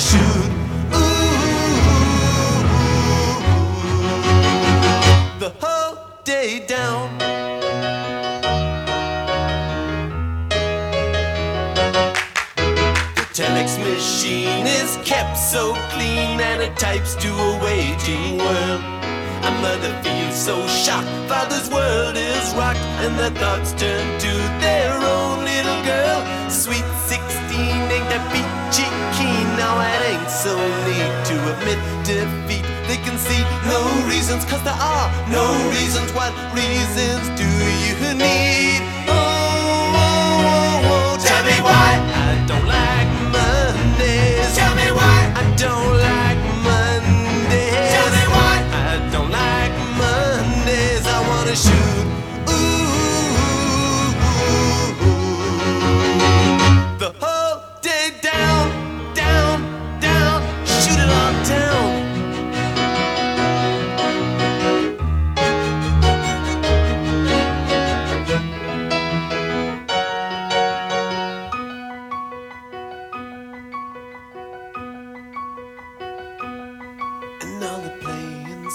Shoot. Ooh, the whole day down. The telex machine is kept so clean and it types to a waiting world. A mother feels so shocked, father's world is rocked, and their thoughts turn to their own little girl. Sweet 16 ain't that peachy keen, now it ain't so neat to admit defeat. They can see no reasons, cause there are no reasons. What reasons do you need?